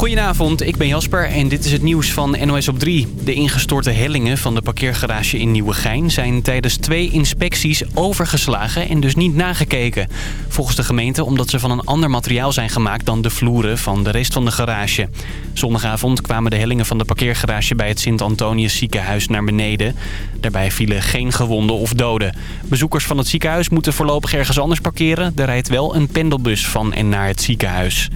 Goedenavond, ik ben Jasper en dit is het nieuws van NOS op 3. De ingestorte hellingen van de parkeergarage in Nieuwegein zijn tijdens twee inspecties overgeslagen en dus niet nagekeken. Volgens de gemeente omdat ze van een ander materiaal zijn gemaakt dan de vloeren van de rest van de garage. Zondagavond kwamen de hellingen van de parkeergarage bij het Sint-Antonius ziekenhuis naar beneden. Daarbij vielen geen gewonden of doden. Bezoekers van het ziekenhuis moeten voorlopig ergens anders parkeren. Er rijdt wel een pendelbus van en naar het ziekenhuis.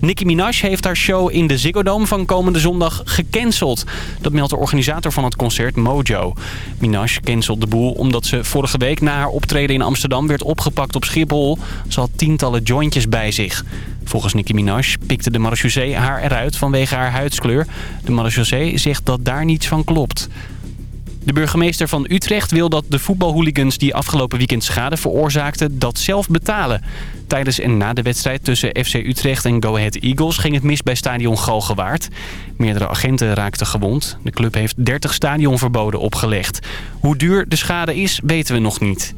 Nicki Minaj heeft haar show in de Ziggo Dome van komende zondag gecanceld. Dat meldt de organisator van het concert Mojo. Minaj cancelt de boel omdat ze vorige week na haar optreden in Amsterdam werd opgepakt op Schiphol. Ze had tientallen jointjes bij zich. Volgens Nicki Minaj pikte de marechaussee haar eruit vanwege haar huidskleur. De marechaussee zegt dat daar niets van klopt. De burgemeester van Utrecht wil dat de voetbalhooligans die afgelopen weekend schade veroorzaakten dat zelf betalen. Tijdens en na de wedstrijd tussen FC Utrecht en Go Ahead Eagles ging het mis bij stadion Galgenwaard. Meerdere agenten raakten gewond. De club heeft 30 stadionverboden opgelegd. Hoe duur de schade is, weten we nog niet.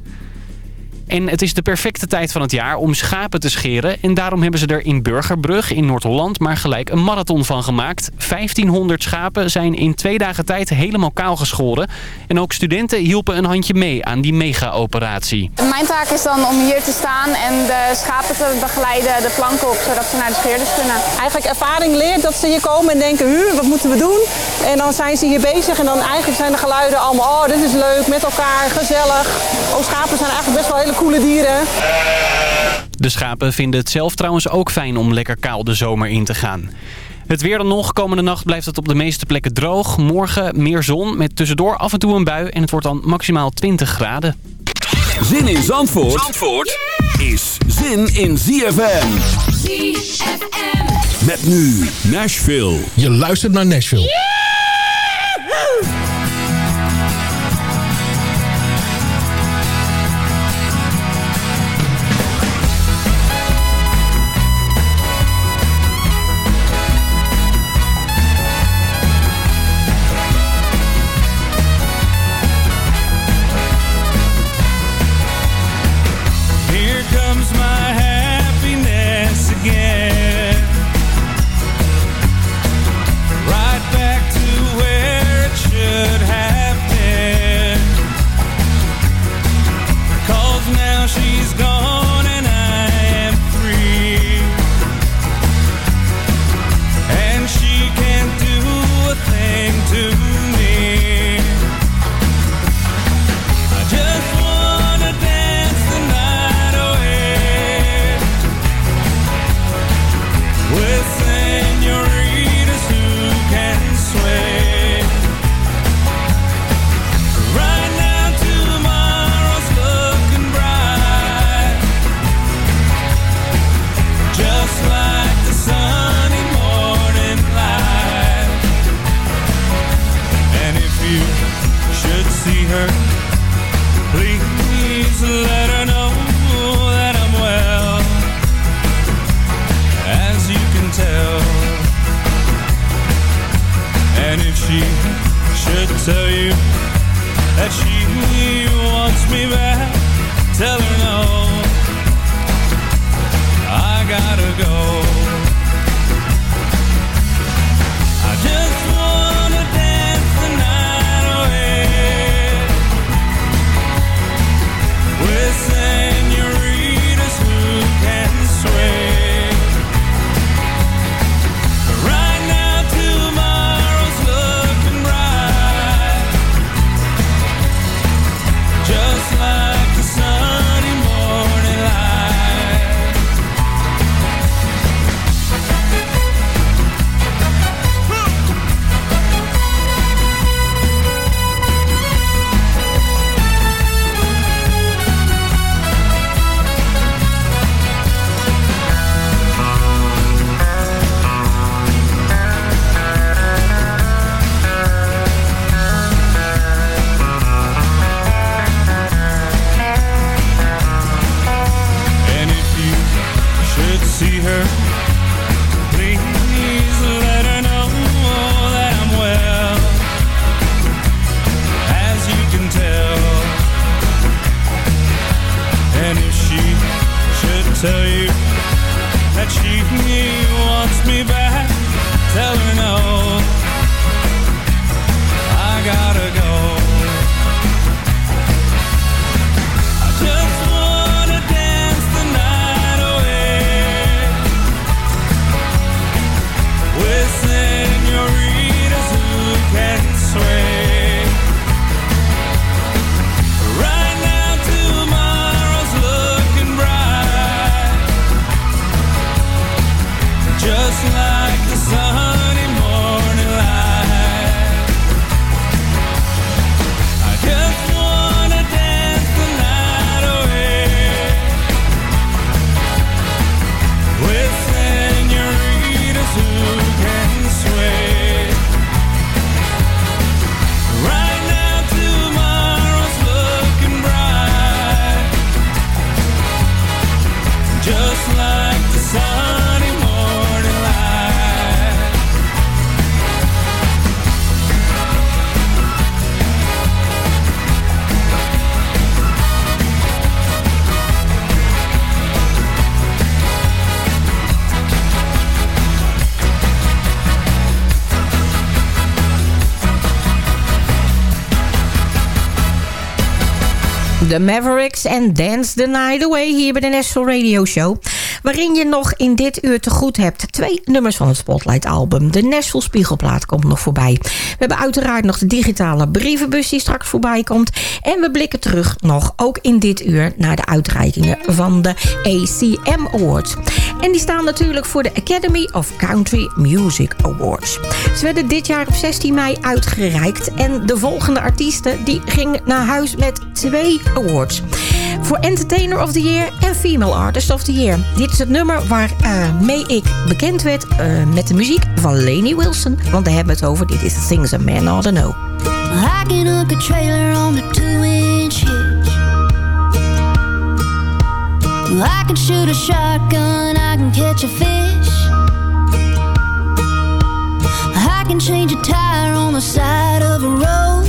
En het is de perfecte tijd van het jaar om schapen te scheren. En daarom hebben ze er in Burgerbrug in Noord-Holland maar gelijk een marathon van gemaakt. 1500 schapen zijn in twee dagen tijd helemaal kaal geschoren. En ook studenten hielpen een handje mee aan die mega-operatie. Mijn taak is dan om hier te staan en de schapen te begeleiden de planken op, zodat ze naar de scheerders kunnen. Eigenlijk ervaring leert dat ze hier komen en denken, hu, wat moeten we doen? En dan zijn ze hier bezig en dan eigenlijk zijn de geluiden allemaal, oh dit is leuk, met elkaar, gezellig. Ook schapen zijn eigenlijk best wel hele coole dieren. De schapen vinden het zelf trouwens ook fijn om lekker kaal de zomer in te gaan. Het weer dan nog. Komende nacht blijft het op de meeste plekken droog. Morgen meer zon met tussendoor af en toe een bui. En het wordt dan maximaal 20 graden. Zin in Zandvoort, Zandvoort is zin in ZFM. ZFM. Met nu Nashville. Je luistert naar Nashville. De Mavericks en Dance the Night Away hier bij de National Radio Show. Waarin je nog in dit uur te goed hebt twee nummers van het Spotlight album. De Nashville Spiegelplaat komt nog voorbij. We hebben uiteraard nog de digitale brievenbus die straks voorbij komt. En we blikken terug nog ook in dit uur naar de uitreikingen van de ACM Awards. En die staan natuurlijk voor de Academy of Country Music Awards. Ze werden dit jaar op 16 mei uitgereikt. En de volgende artiesten die gingen naar huis met twee awards. Voor Entertainer of the Year en Female Artist of the Year. Dit is het nummer waarmee uh, ik bekend werd uh, met de muziek van Lainey Wilson. Want daar hebben we het over. Dit is Things a Man Ought to Know. Can hook a trailer on the two-inch hitch. I can shoot a shotgun, I can catch a fish. I can change a tire on the side of a road.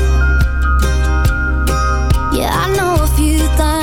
Yeah, I know a few things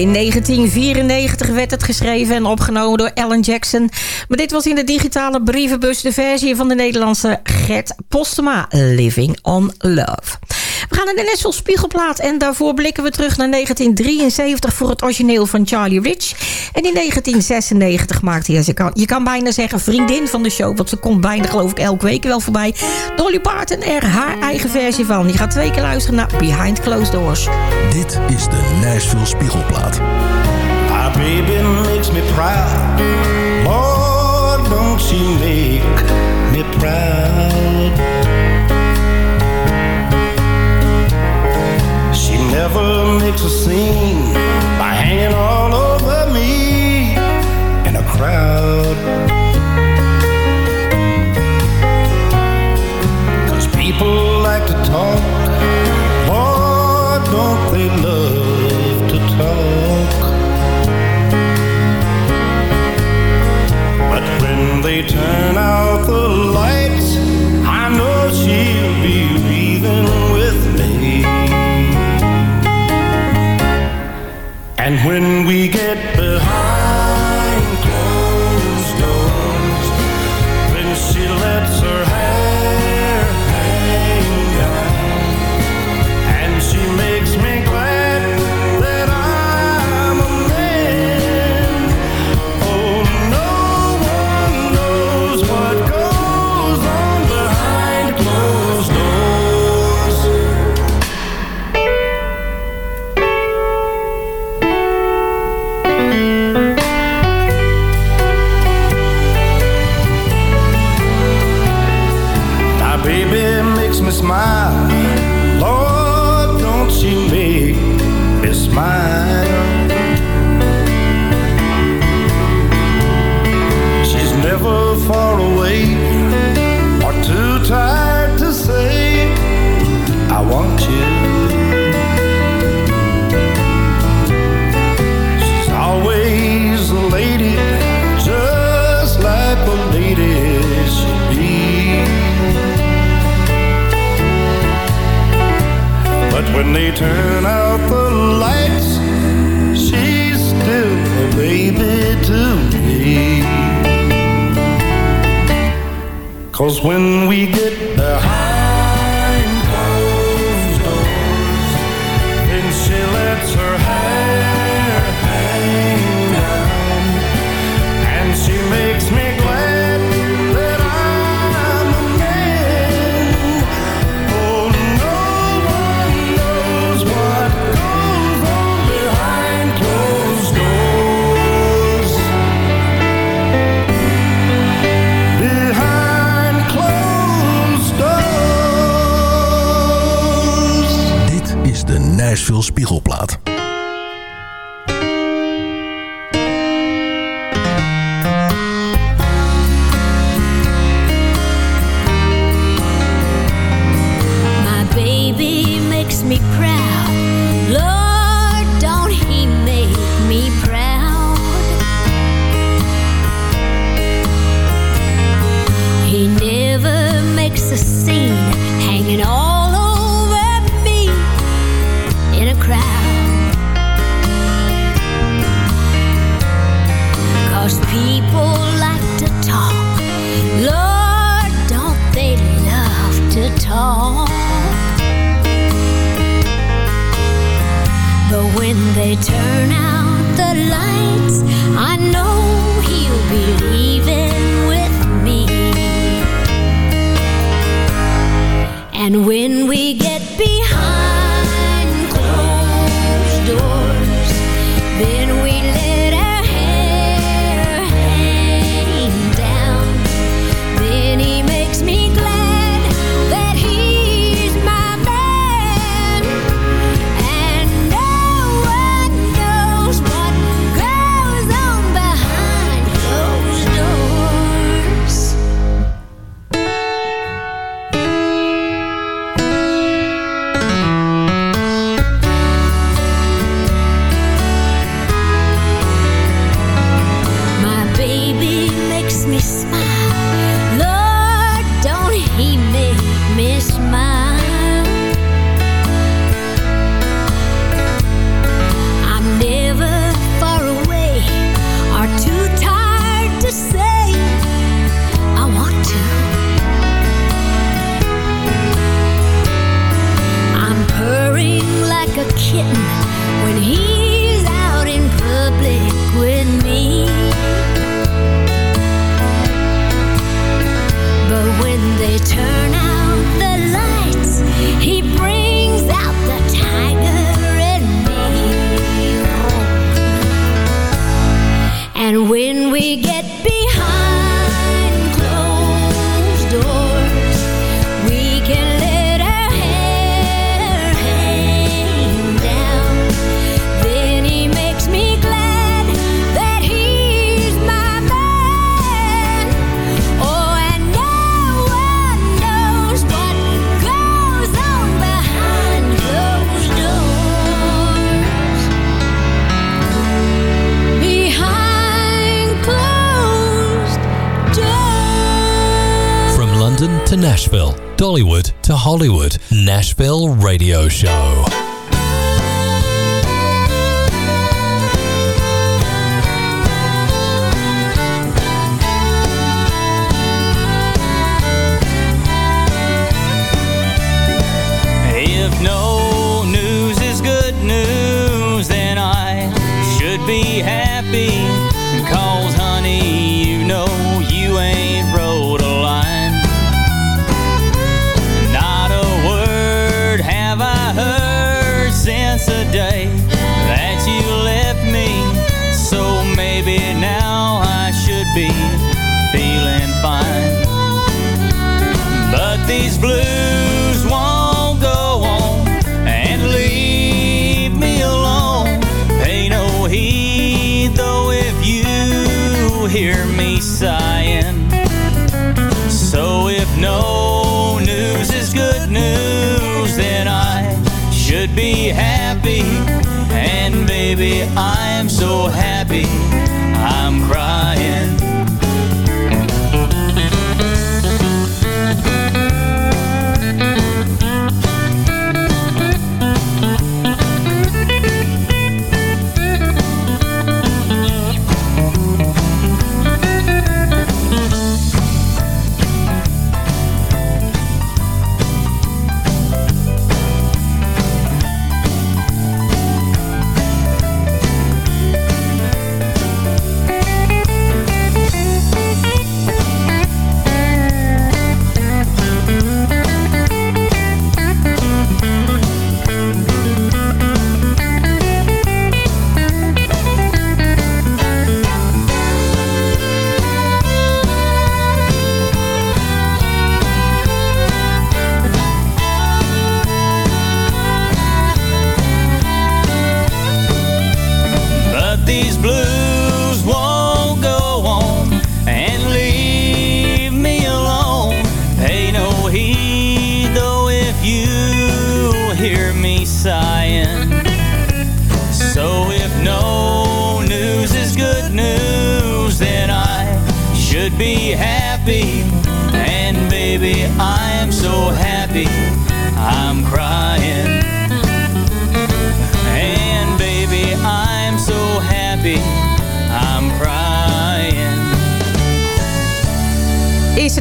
In 1994 werd het geschreven en opgenomen door Alan Jackson. Maar dit was in de digitale brievenbus de versie van de Nederlandse Gert Postema, Living on Love. We gaan naar de Nashville Spiegelplaat. En daarvoor blikken we terug naar 1973 voor het origineel van Charlie Rich. En in 1996 maakte hij, je kan, je kan bijna zeggen, vriendin van de show. Want ze komt bijna, geloof ik, elke week wel voorbij. Dolly Parton er haar eigen versie van. Die gaat twee keer luisteren naar Behind Closed Doors. Dit is de Nashville Spiegelplaat. Happy baby makes me proud. Lord, don't you makes a scene by hanging all over. And when we get behind de Nashville Spiegelplaat.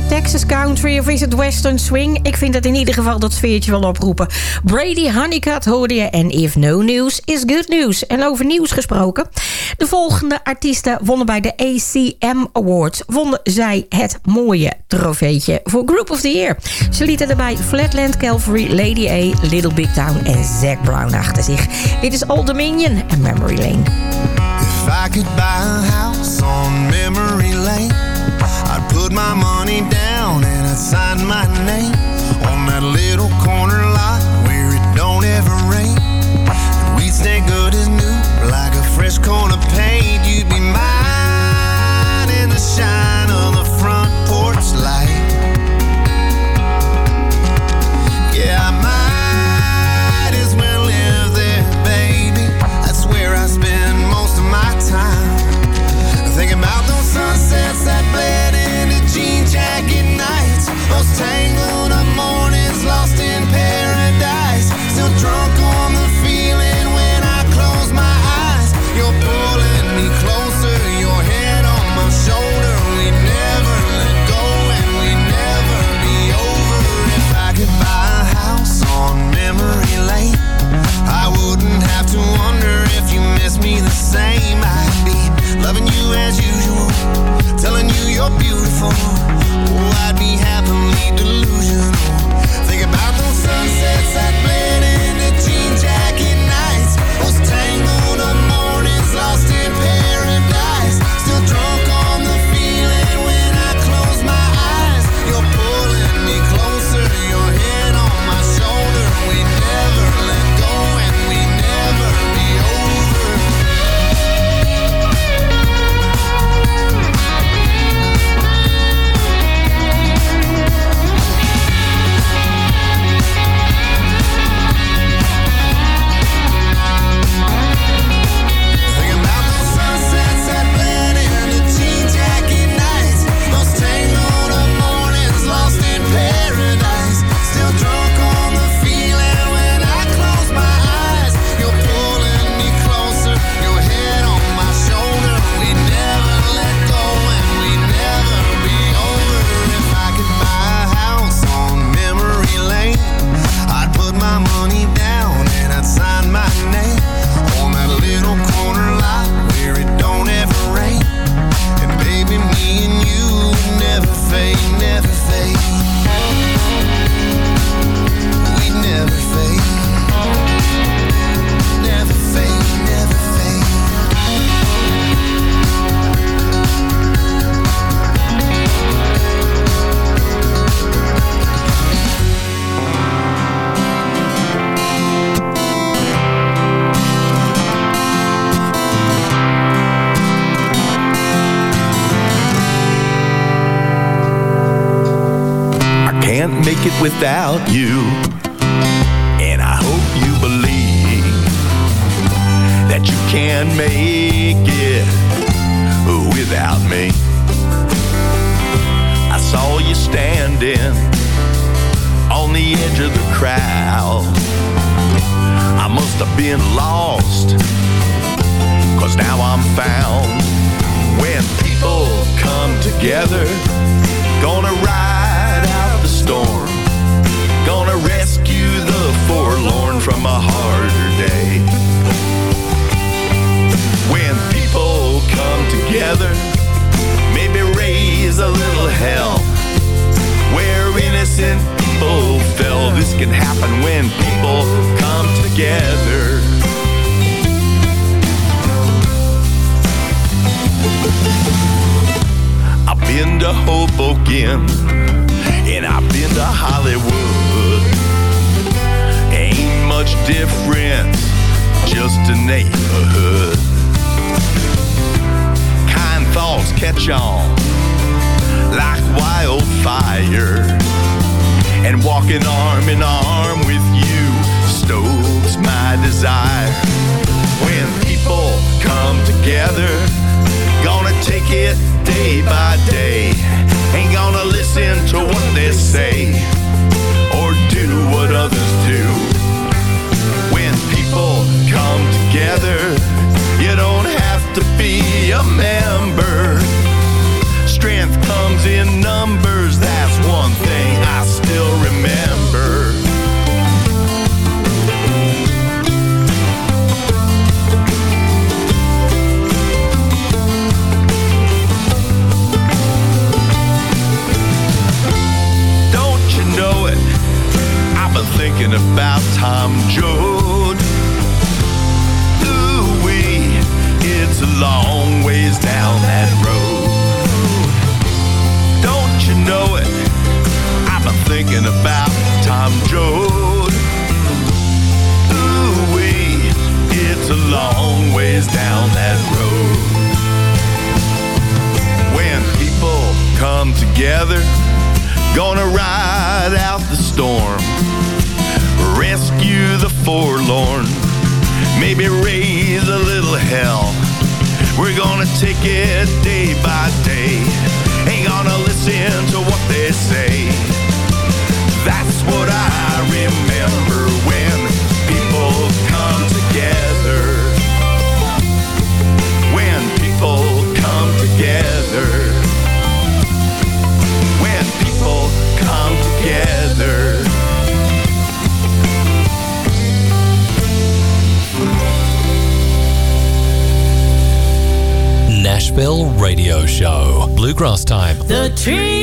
Texas Country of is het Western Swing? Ik vind het in ieder geval dat sfeertje wel oproepen. Brady Honeycutt hoorde je en If No News is Good News. En over nieuws gesproken. De volgende artiesten wonnen bij de ACM Awards. Wonnen zij het mooie trofeetje voor Group of the Year. Ze lieten erbij Flatland Calvary, Lady A, Little Big Town en Zac Brown achter zich. Dit is Old Dominion en Memory Lane. If I could buy a house on memory lane, put my money down and I'd sign my name on that little corner lot where it don't ever rain. And we'd stay good as new, like a fresh of paint. You'd be mine as usual, telling you you're beautiful. Oh, I'd be happily delusional. Think about those sunsets that bled without you. And I hope you believe that you can make it without me. I saw you standing on the edge of the crowd. I must have been lost, cause now I'm found. When people come together, 去。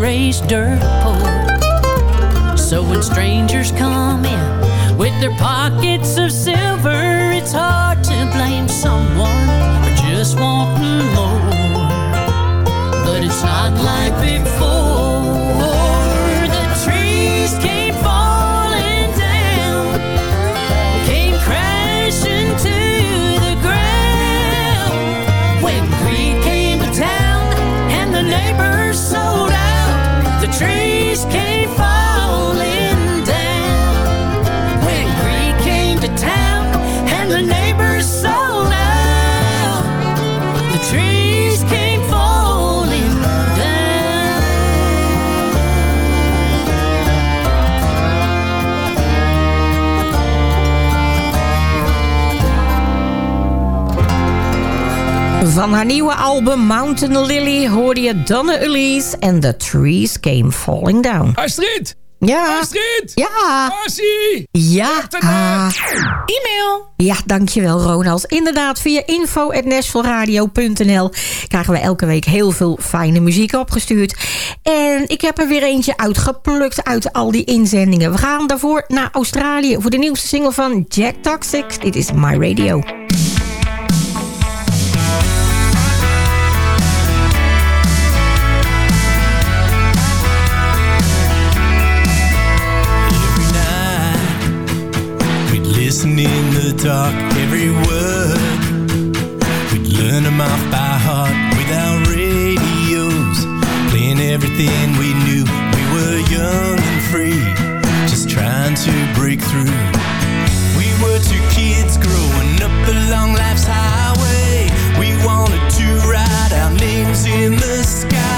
Raised dirt poor. So when strangers come in with their pockets of silver, it's hard to blame someone for just wanting more. But it's not like before. The trees came falling down, came crashing to the ground. When Creek Van haar nieuwe album Mountain Lily hoorde je Donna Elise en The Trees Came Falling Down. Astrid! Ja. Astrid! Ja. Ja. Ah. E-mail. Ja, dankjewel Ronald. Inderdaad, via info.nashvilleradio.nl krijgen we elke week heel veel fijne muziek opgestuurd. En ik heb er weer eentje uitgeplukt uit al die inzendingen. We gaan daarvoor naar Australië voor de nieuwste single van Jack Toxic. Dit is My Radio. Listen in the dark, every word. We'd learn them off by heart with our radios, playing everything we knew. We were young and free, just trying to break through. We were two kids growing up along life's highway. We wanted to write our names in the sky.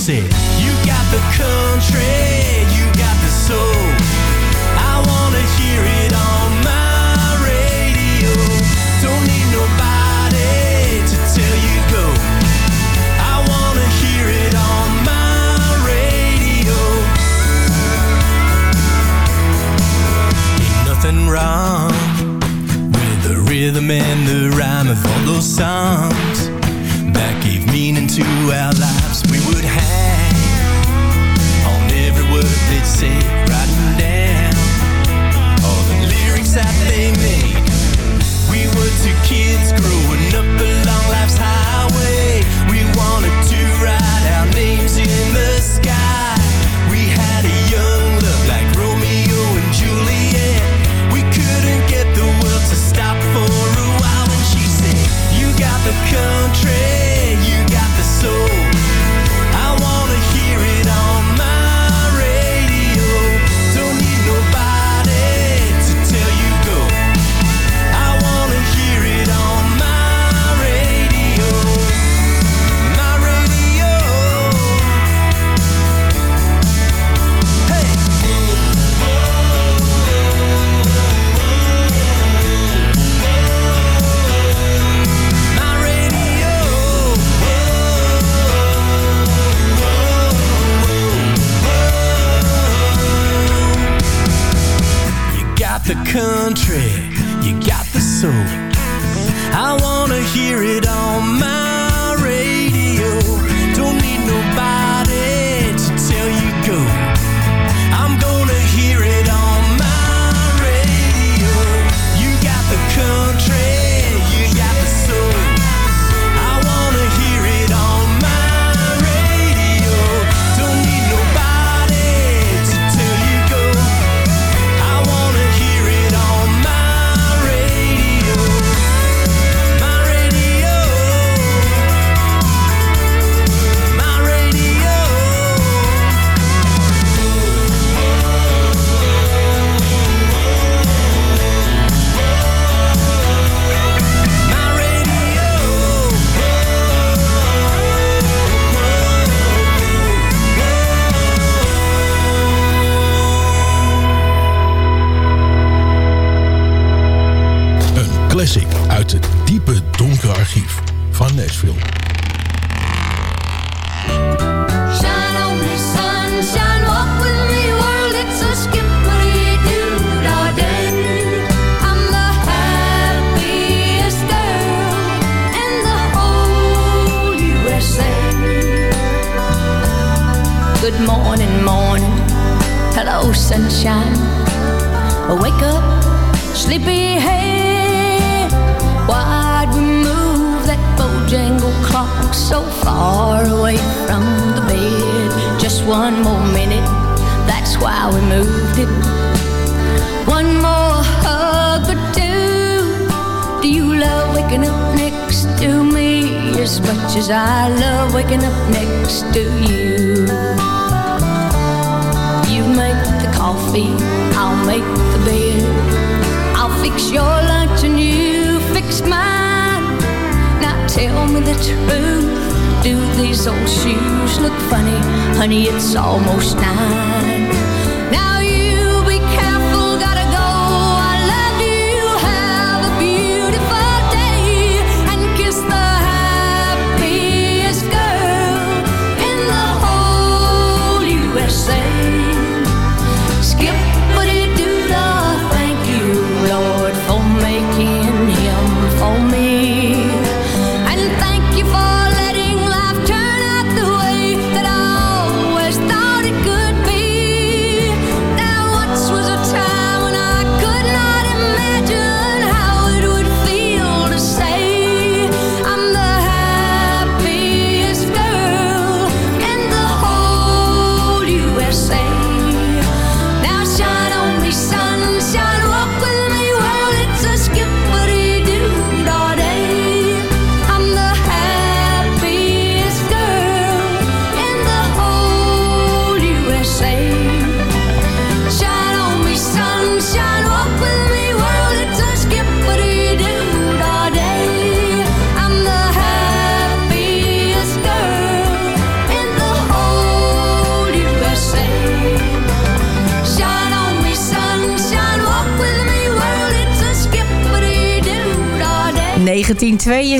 Said, You got the country,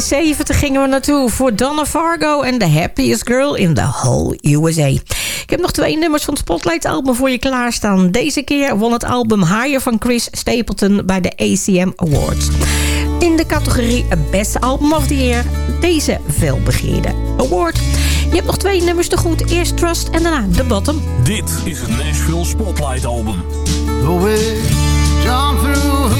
1970 gingen we naartoe voor Donna Fargo en The Happiest Girl in the Whole USA. Ik heb nog twee nummers van het Spotlight album voor je klaarstaan. Deze keer won het album Higher van Chris Stapleton bij de ACM Awards. In de categorie Beste Album of the Year deze veelbegeerde award. Je hebt nog twee nummers te goed. Eerst Trust en daarna The Bottom. Dit is het Nashville Spotlight album. The way John through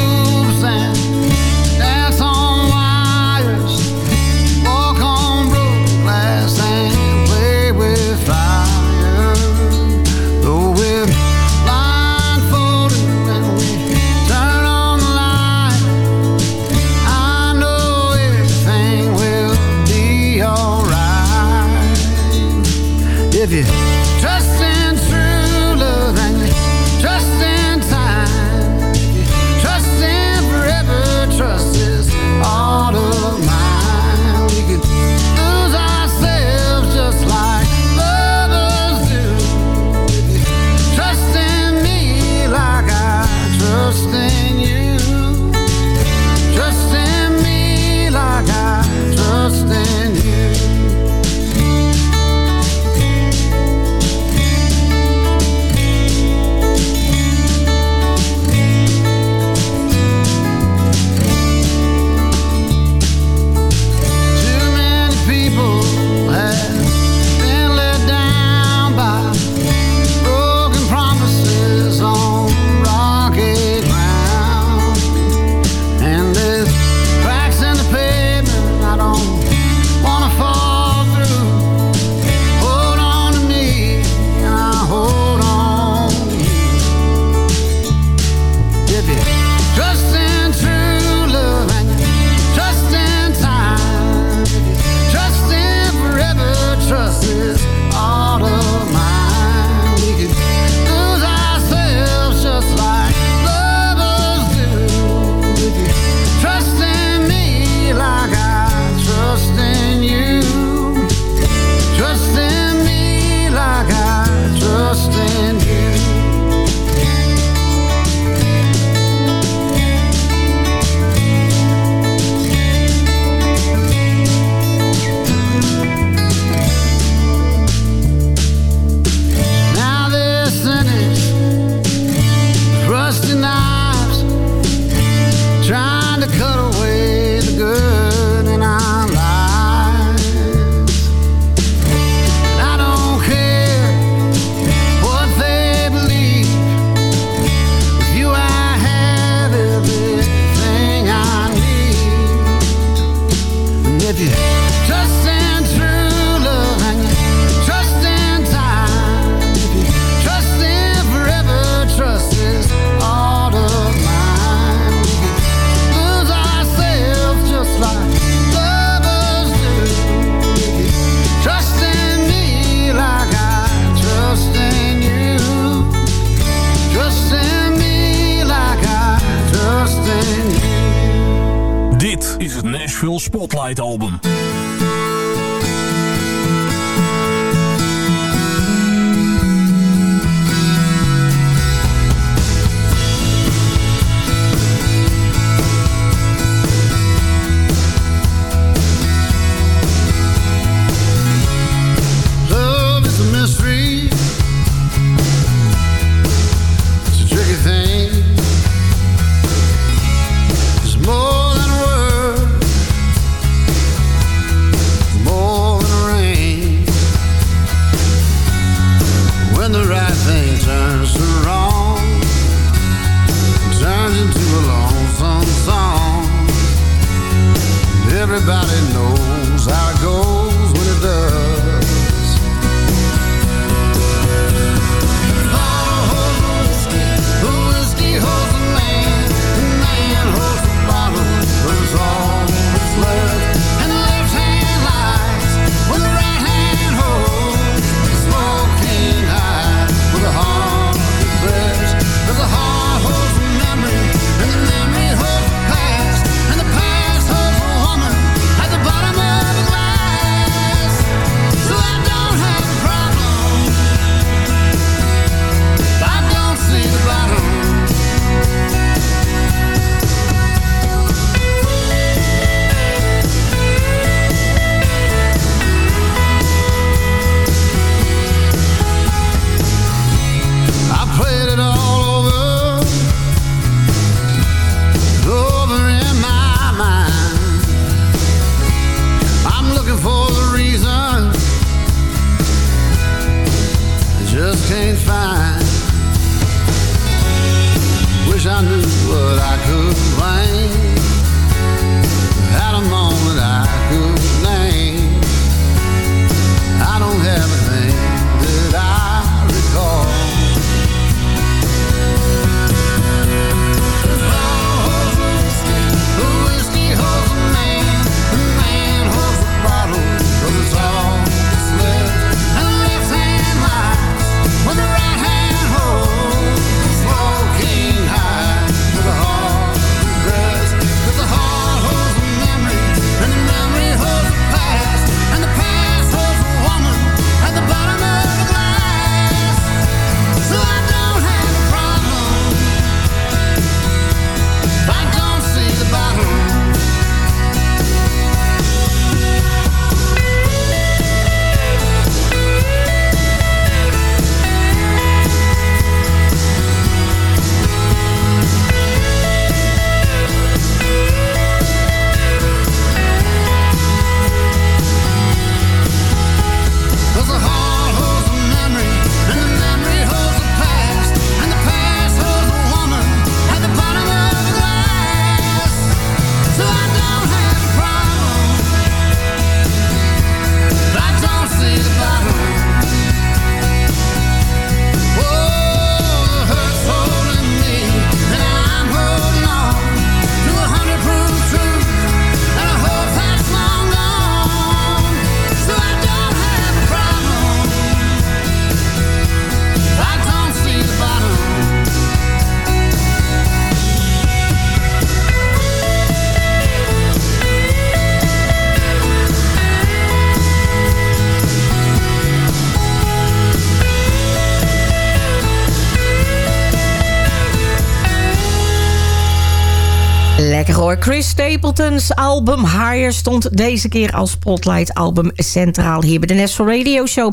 Chris Stapleton's album Higher stond deze keer als spotlight album centraal hier bij de National Radio Show.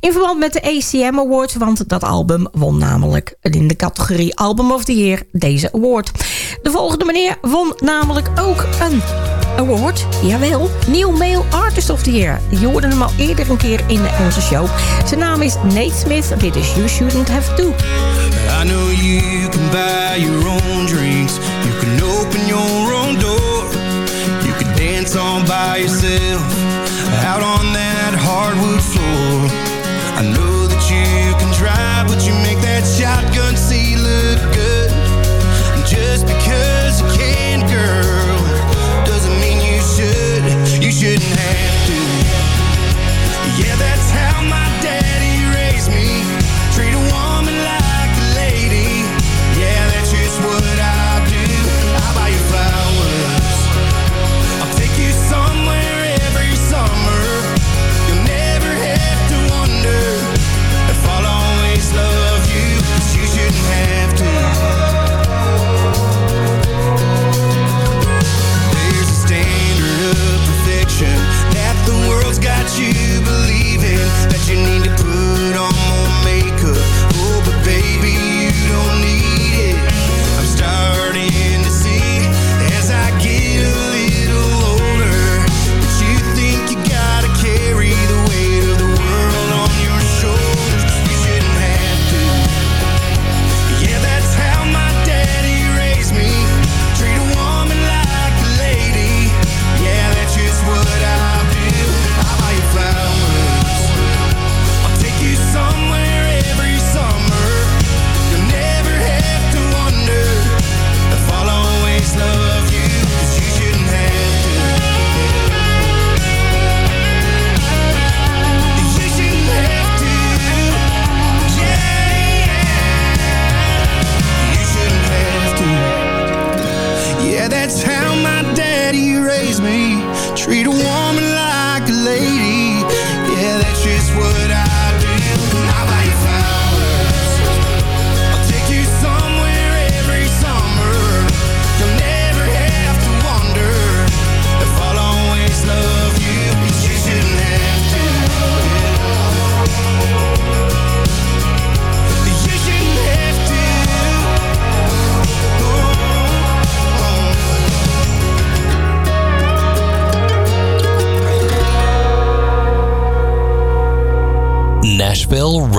In verband met de ACM Awards, want dat album won namelijk in de categorie Album of the Year deze award. De volgende meneer won namelijk ook een award. Jawel, New Male Artist of the Year. Je hoorde hem al eerder een keer in onze show. Zijn naam is Nate Smith. Dit is You Shouldn't Have To. I know you can buy your own drinks. You can open your by yourself. Out on that hardwood floor.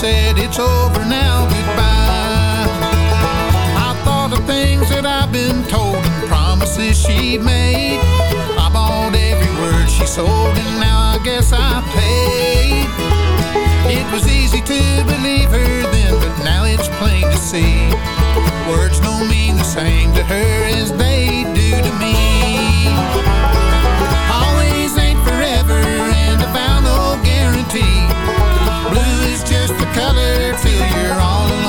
said it's over now, goodbye. I thought of things that I've been told and promises she made. I bought every word she sold and now I guess I paid. It was easy to believe her then, but now it's plain to see. Words don't mean the same to her as they do to me. color feel you're on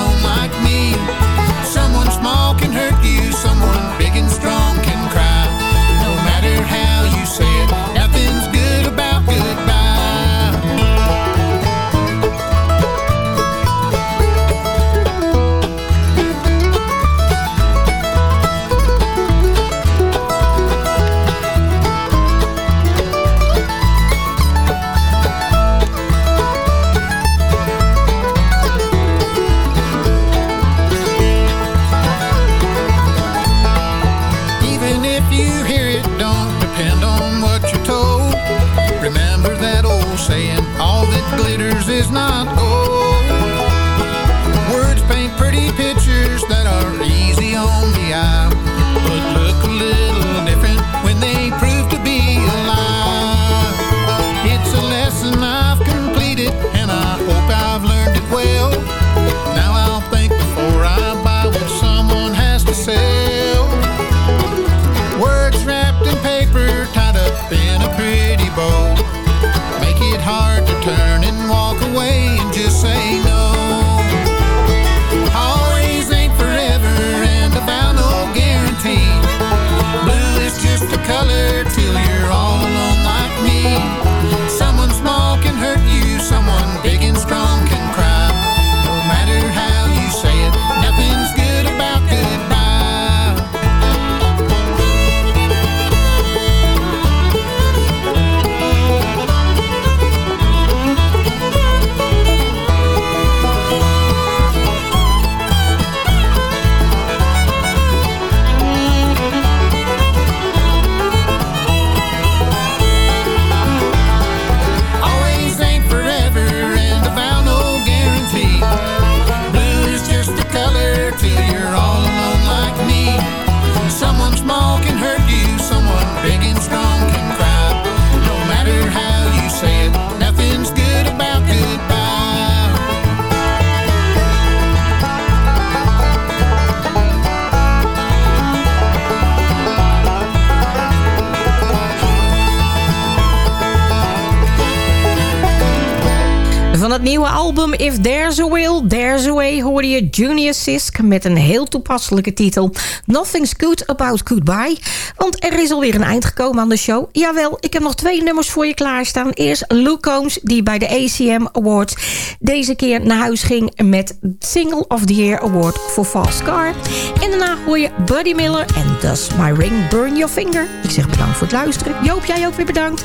het nieuwe album If There's a Will, There's a Way... hoorde je Junior Sisk met een heel toepasselijke titel... Nothing's Good About Goodbye. Want er is alweer een eind gekomen aan de show. Jawel, ik heb nog twee nummers voor je klaarstaan. Eerst Luke Combs, die bij de ACM Awards... deze keer naar huis ging met Single of the Year Award voor Fast Car. En daarna hoor je Buddy Miller en Does My Ring Burn Your Finger. Ik zeg bedankt voor het luisteren. Joop, jij ook weer bedankt.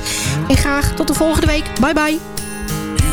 En graag tot de volgende week. Bye bye.